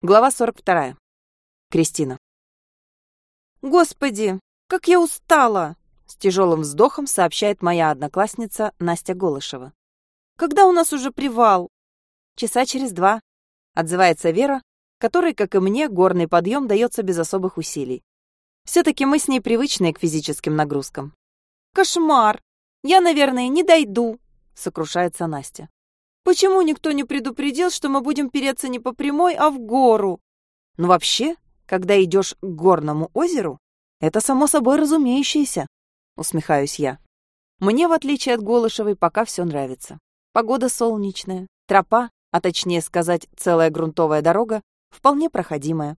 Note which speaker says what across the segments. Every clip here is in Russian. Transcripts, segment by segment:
Speaker 1: Глава 42. Кристина.
Speaker 2: «Господи, как я устала!»
Speaker 1: С тяжелым вздохом сообщает моя одноклассница Настя Голышева.
Speaker 2: «Когда у нас уже привал?»
Speaker 1: «Часа через два», — отзывается Вера, которой, как и мне, горный подъем дается без особых усилий. Все-таки мы с ней привычные к физическим нагрузкам.
Speaker 2: «Кошмар! Я, наверное, не дойду», —
Speaker 1: сокрушается Настя.
Speaker 2: Почему никто не предупредил, что мы будем переться не по прямой, а в гору?
Speaker 1: Ну вообще, когда идешь к горному озеру, это само собой разумеющееся, усмехаюсь я. Мне, в отличие от Голышевой, пока все нравится. Погода солнечная, тропа, а точнее сказать, целая грунтовая дорога, вполне проходимая.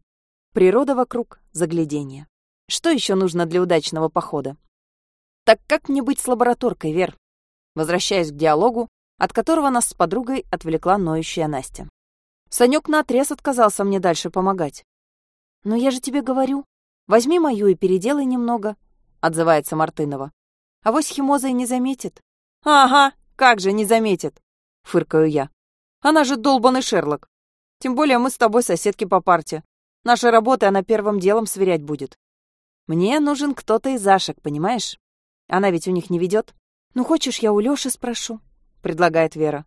Speaker 1: Природа вокруг — загляденье. Что еще нужно для удачного похода? Так как мне быть с лабораторкой, Вер? Возвращаясь к диалогу, от которого нас с подругой отвлекла ноющая Настя. Санек наотрез отказался мне дальше помогать. «Но я же тебе говорю, возьми мою и переделай немного», — отзывается Мартынова. «А вось химоза и не заметит».
Speaker 2: «Ага, как же не заметит», —
Speaker 1: фыркаю я. «Она же долбанный Шерлок. Тем более мы с тобой соседки по парте. Наши работы она первым делом сверять будет. Мне нужен кто-то из Ашек, понимаешь? Она ведь у них не ведет. Ну, хочешь, я у Лёши спрошу?» — предлагает Вера.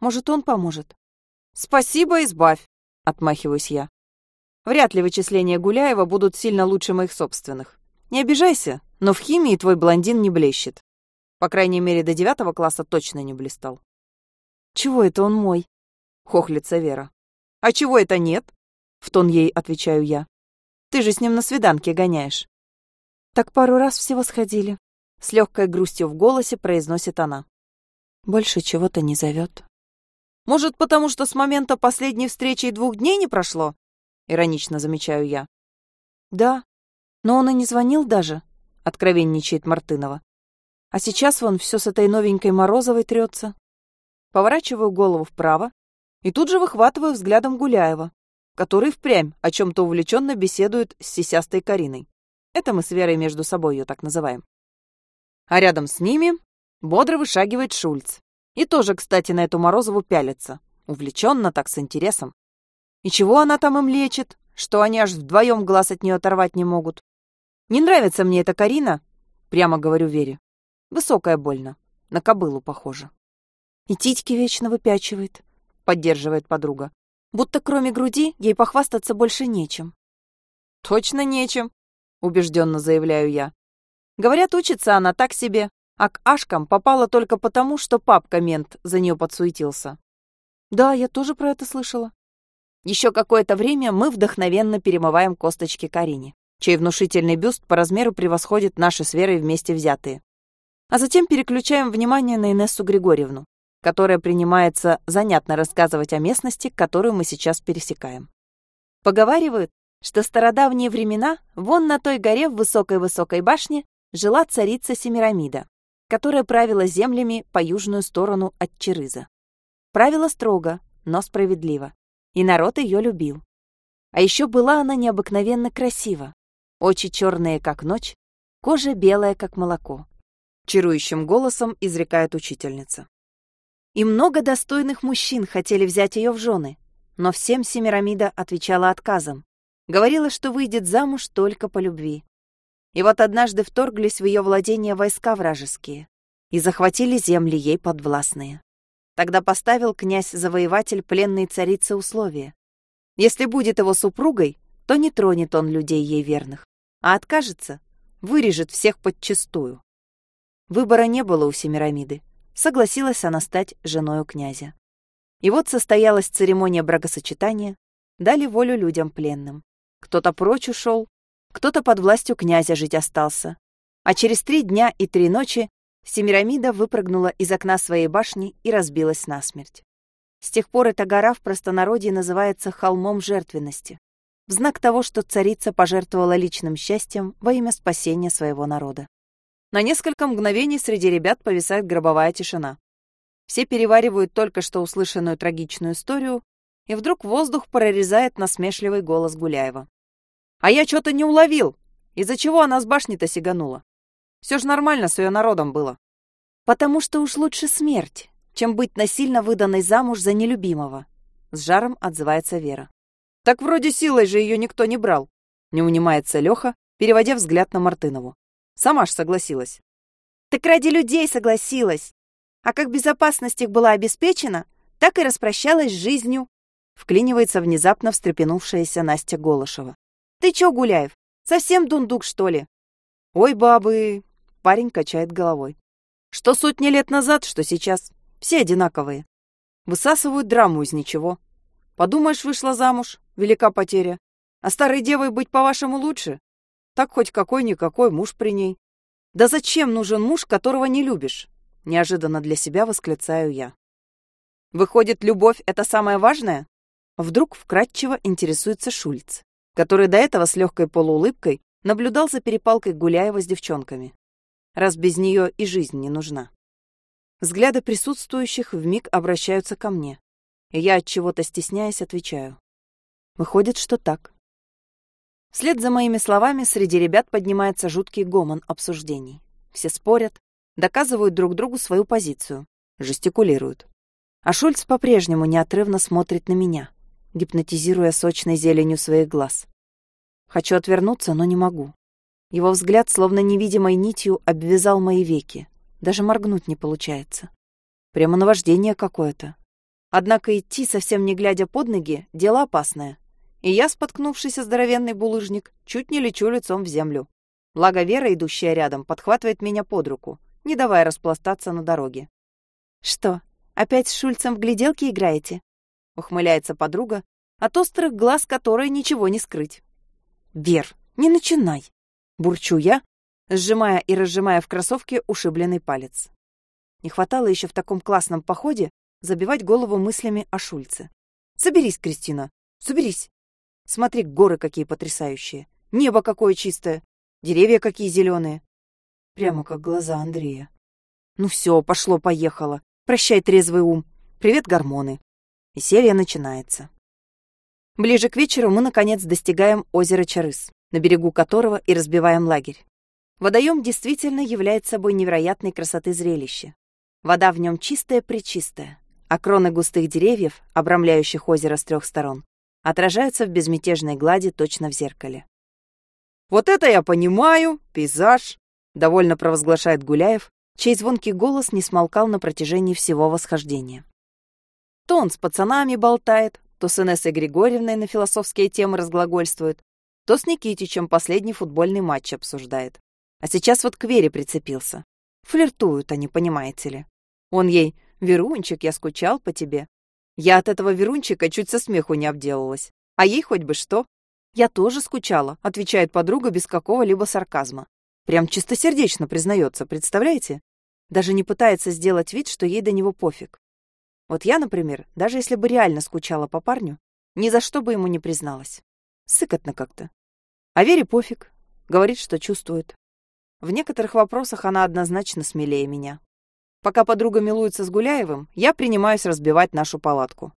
Speaker 1: «Может, он поможет?» «Спасибо, избавь!» — отмахиваюсь я. «Вряд ли вычисления Гуляева будут сильно лучше моих собственных. Не обижайся, но в химии твой блондин не блещет. По крайней мере, до девятого класса точно не блистал». «Чего это он мой?» — хохлится Вера. «А чего это нет?» — в тон ей отвечаю я. «Ты же с ним на свиданке гоняешь». «Так пару раз всего сходили», — с легкой грустью в голосе произносит она. Больше чего-то не зовет.
Speaker 2: Может, потому что с момента последней встречи и двух дней не прошло? Иронично замечаю я.
Speaker 1: Да, но он и не звонил даже, откровенничает Мартынова. А сейчас вон все с этой новенькой Морозовой трется. Поворачиваю голову вправо и тут же выхватываю взглядом Гуляева, который впрямь о чем-то увлеченно беседует с сисястой Кариной. Это мы с Верой между собой ее так называем. А рядом с ними Бодро вышагивает Шульц. И тоже, кстати, на эту Морозову пялится. Увлеченно так, с интересом. И чего она там им лечит, что они аж вдвоем глаз от нее оторвать не могут? Не нравится мне эта Карина, прямо говорю Вере. Высокая больно, на кобылу похожа. И титьки вечно выпячивает, поддерживает подруга. Будто кроме груди ей похвастаться больше нечем. Точно нечем, убежденно заявляю я. Говорят, учится она так себе, а к Ашкам попала только потому, что папка-мент за нее подсуетился. Да, я тоже про это слышала. Еще какое-то время мы вдохновенно перемываем косточки Карине, чей внушительный бюст по размеру превосходит наши с Верой вместе взятые. А затем переключаем внимание на Инессу Григорьевну, которая принимается занятно рассказывать о местности, которую мы сейчас пересекаем. Поговаривают, что стародавние времена вон на той горе в высокой-высокой башне жила царица Семирамида, которая правила землями по южную сторону от Черыза. Правила строго, но справедливо, и народ ее любил. А еще была она необыкновенно красива. Очи черные, как ночь, кожа белая, как молоко. Чарующим голосом изрекает учительница. И много достойных мужчин хотели взять ее в жены, но всем Семирамида отвечала отказом. Говорила, что выйдет замуж только по любви. И вот однажды вторглись в ее владения войска вражеские и захватили земли ей подвластные. Тогда поставил князь-завоеватель пленной царице условие. Если будет его супругой, то не тронет он людей ей верных, а откажется, вырежет всех подчистую. Выбора не было у Семирамиды. Согласилась она стать женой князя. И вот состоялась церемония бракосочетания, дали волю людям пленным. Кто-то прочь ушел, кто-то под властью князя жить остался. А через три дня и три ночи Семирамида выпрыгнула из окна своей башни и разбилась насмерть. С тех пор эта гора в простонародье называется холмом жертвенности, в знак того, что царица пожертвовала личным счастьем во имя спасения своего народа. На несколько мгновений среди ребят повисает гробовая тишина. Все переваривают только что услышанную трагичную историю, и вдруг воздух прорезает насмешливый голос Гуляева. А я что-то не уловил. Из-за чего она с башни-то сиганула? Все же нормально с ее народом было. Потому что уж лучше смерть, чем быть насильно выданной замуж за нелюбимого. С жаром отзывается Вера.
Speaker 2: Так вроде силой же ее никто не брал. Не унимается Леха, переводя взгляд на Мартынову. Сама ж согласилась.
Speaker 3: Так ради людей согласилась. А как безопасность их была обеспечена, так и распрощалась с жизнью.
Speaker 1: Вклинивается внезапно встрепенувшаяся Настя Голышева.
Speaker 3: Ты чё, Гуляев, совсем дундук, что ли?
Speaker 1: Ой, бабы, парень качает головой. Что сотни лет назад, что сейчас. Все одинаковые. Высасывают драму из ничего. Подумаешь, вышла замуж, велика потеря. А старой девой быть, по-вашему, лучше? Так хоть какой-никакой муж при ней. Да зачем нужен муж, которого не любишь? Неожиданно для себя восклицаю я. Выходит, любовь — это самое важное? Вдруг вкратчиво интересуется Шульц, который до этого с легкой полуулыбкой наблюдал за перепалкой Гуляева с девчонками. Раз без нее и жизнь не нужна. Взгляды присутствующих вмиг обращаются ко мне, и я от чего-то стесняясь отвечаю. Выходит, что так. Вслед за моими словами среди ребят поднимается жуткий гомон обсуждений. Все спорят, доказывают друг другу свою позицию, жестикулируют. А Шульц по-прежнему неотрывно смотрит на меня, гипнотизируя сочной зеленью своих глаз. Хочу отвернуться, но не могу. Его взгляд, словно невидимой нитью, обвязал мои веки, даже моргнуть не получается. Прямо наваждение какое-то. Однако идти, совсем не глядя под ноги, дело опасное. И я, споткнувшийся здоровенный булыжник, чуть не лечу лицом в землю. Благо Вера, идущая рядом, подхватывает меня под руку, не давая распластаться на дороге.
Speaker 3: «Что, опять с Шульцем в гляделки играете?»
Speaker 1: Ухмыляется подруга, от острых глаз которой ничего не скрыть. «Вер, не начинай!» Бурчу я, сжимая и разжимая в кроссовке ушибленный палец. Не хватало еще в таком классном походе забивать голову мыслями о Шульце. «Соберись, Кристина, соберись! Смотри, горы какие потрясающие, небо какое чистое, деревья какие зеленые. Прямо как глаза Андрея. Ну все, пошло-поехало. Прощай, трезвый ум. Привет, гормоны. Веселье начинается. Ближе к вечеру мы, наконец, достигаем озера Чарыс, на берегу которого и разбиваем лагерь. Водоем действительно является собой невероятной красоты зрелище. Вода в нем чистая-пречистая, а кроны густых деревьев, обрамляющих озеро с трех сторон, отражаются в безмятежной глади точно в зеркале. «Вот это я понимаю! Пейзаж!» — довольно провозглашает Гуляев, чей звонкий голос не смолкал на протяжении всего восхождения. То он с пацанами болтает, то с Инессой Григорьевной на философские темы разглагольствует, то с Никитичем последний футбольный матч обсуждает. А сейчас вот к Вере прицепился. Флиртуют они, понимаете ли. Он ей «Верунчик, я скучал по тебе». Я от этого Верунчика чуть со смеху не обделалась. А ей хоть бы что. «Я тоже скучала», — отвечает подруга без какого-либо сарказма. Прям чистосердечно признается, представляете? Даже не пытается сделать вид, что ей до него пофиг. Вот я, например, даже если бы реально скучала по парню, ни за что бы ему не призналась. Сыкотно как-то. А Вере пофиг. Говорит, что чувствует. В некоторых вопросах она однозначно смелее меня. Пока подруга милуется с Гуляевым, я принимаюсь разбивать нашу палатку.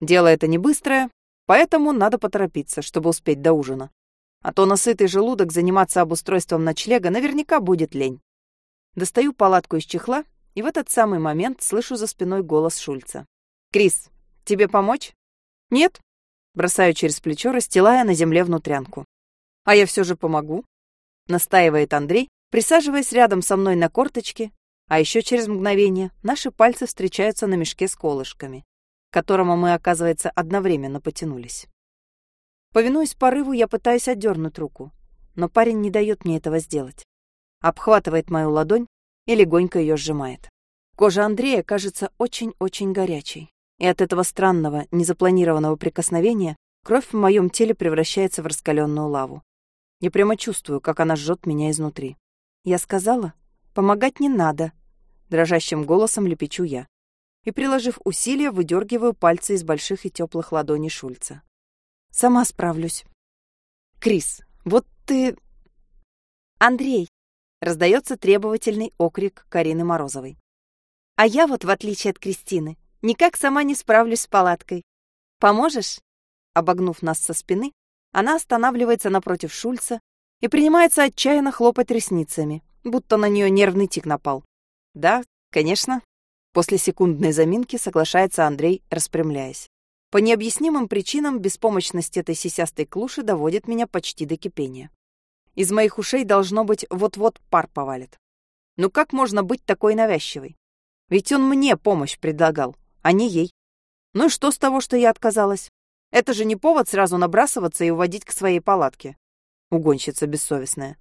Speaker 1: Дело это не быстрое, поэтому надо поторопиться, чтобы успеть до ужина. А то на сытый желудок заниматься обустройством ночлега наверняка будет лень. Достаю палатку из чехла, и в этот самый момент слышу за спиной голос Шульца. «Крис, тебе помочь?» «Нет». Бросаю через плечо, расстилая на земле внутрянку. «А я все же помогу», — настаивает Андрей, присаживаясь рядом со мной на корточке, а еще через мгновение наши пальцы встречаются на мешке с колышками, к которому мы, оказывается, одновременно потянулись. Повинуясь порыву, я пытаюсь отдернуть руку, но парень не дает мне этого сделать. Обхватывает мою ладонь и легонько ее сжимает. Кожа Андрея кажется очень-очень горячей, и от этого странного, незапланированного прикосновения кровь в моем теле превращается в раскаленную лаву. Я прямо чувствую, как она жжет меня изнутри. Я сказала, помогать не надо. Дрожащим голосом лепечу я. И, приложив усилия, выдергиваю пальцы из больших и теплых ладоней Шульца. Сама справлюсь. Крис, вот ты... Андрей, раздается требовательный окрик Карины Морозовой. А я вот, в отличие от Кристины, никак сама не справлюсь с палаткой. Поможешь? Обогнув нас со спины, она останавливается напротив Шульца и принимается отчаянно хлопать ресницами, будто на нее нервный тик напал. «Да, конечно». После секундной заминки соглашается Андрей, распрямляясь.
Speaker 2: По необъяснимым причинам беспомощность этой сисястой клуши доводит меня почти до кипения. Из моих ушей должно быть вот-вот пар повалит. Ну как можно быть такой навязчивой? Ведь он мне помощь предлагал, а не ей. Ну и что с того, что я отказалась? Это же не повод сразу набрасываться и уводить к своей палатке. Угонщица бессовестная.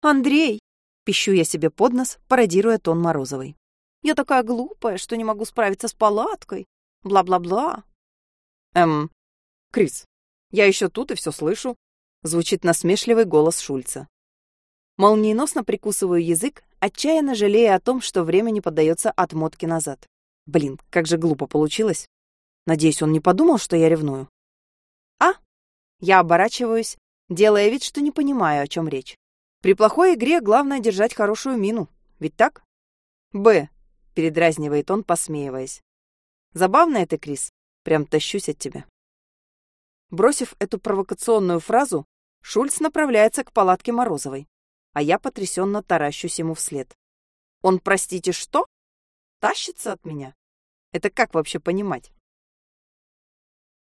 Speaker 3: «Андрей!»
Speaker 2: — пищу я себе под нос, пародируя тон Морозовой.
Speaker 3: «Я такая глупая, что не могу справиться с палаткой. Бла-бла-бла».
Speaker 2: «Эм, Крис, я еще тут и все слышу», — звучит насмешливый голос Шульца. Молниеносно прикусываю язык, отчаянно жалея о том, что время не поддается отмотке назад. Блин, как же глупо получилось. Надеюсь, он не подумал, что я ревную. А? Я оборачиваюсь, делая вид, что не понимаю, о чем речь. При плохой игре главное держать хорошую мину. Ведь так? Б. Передразнивает он, посмеиваясь. Забавная ты, Крис. Прям тащусь от тебя. Бросив эту провокационную фразу, Шульц направляется к палатке Морозовой, а я потрясенно таращусь ему вслед. Он, простите, что? Тащится от меня? Это как вообще понимать?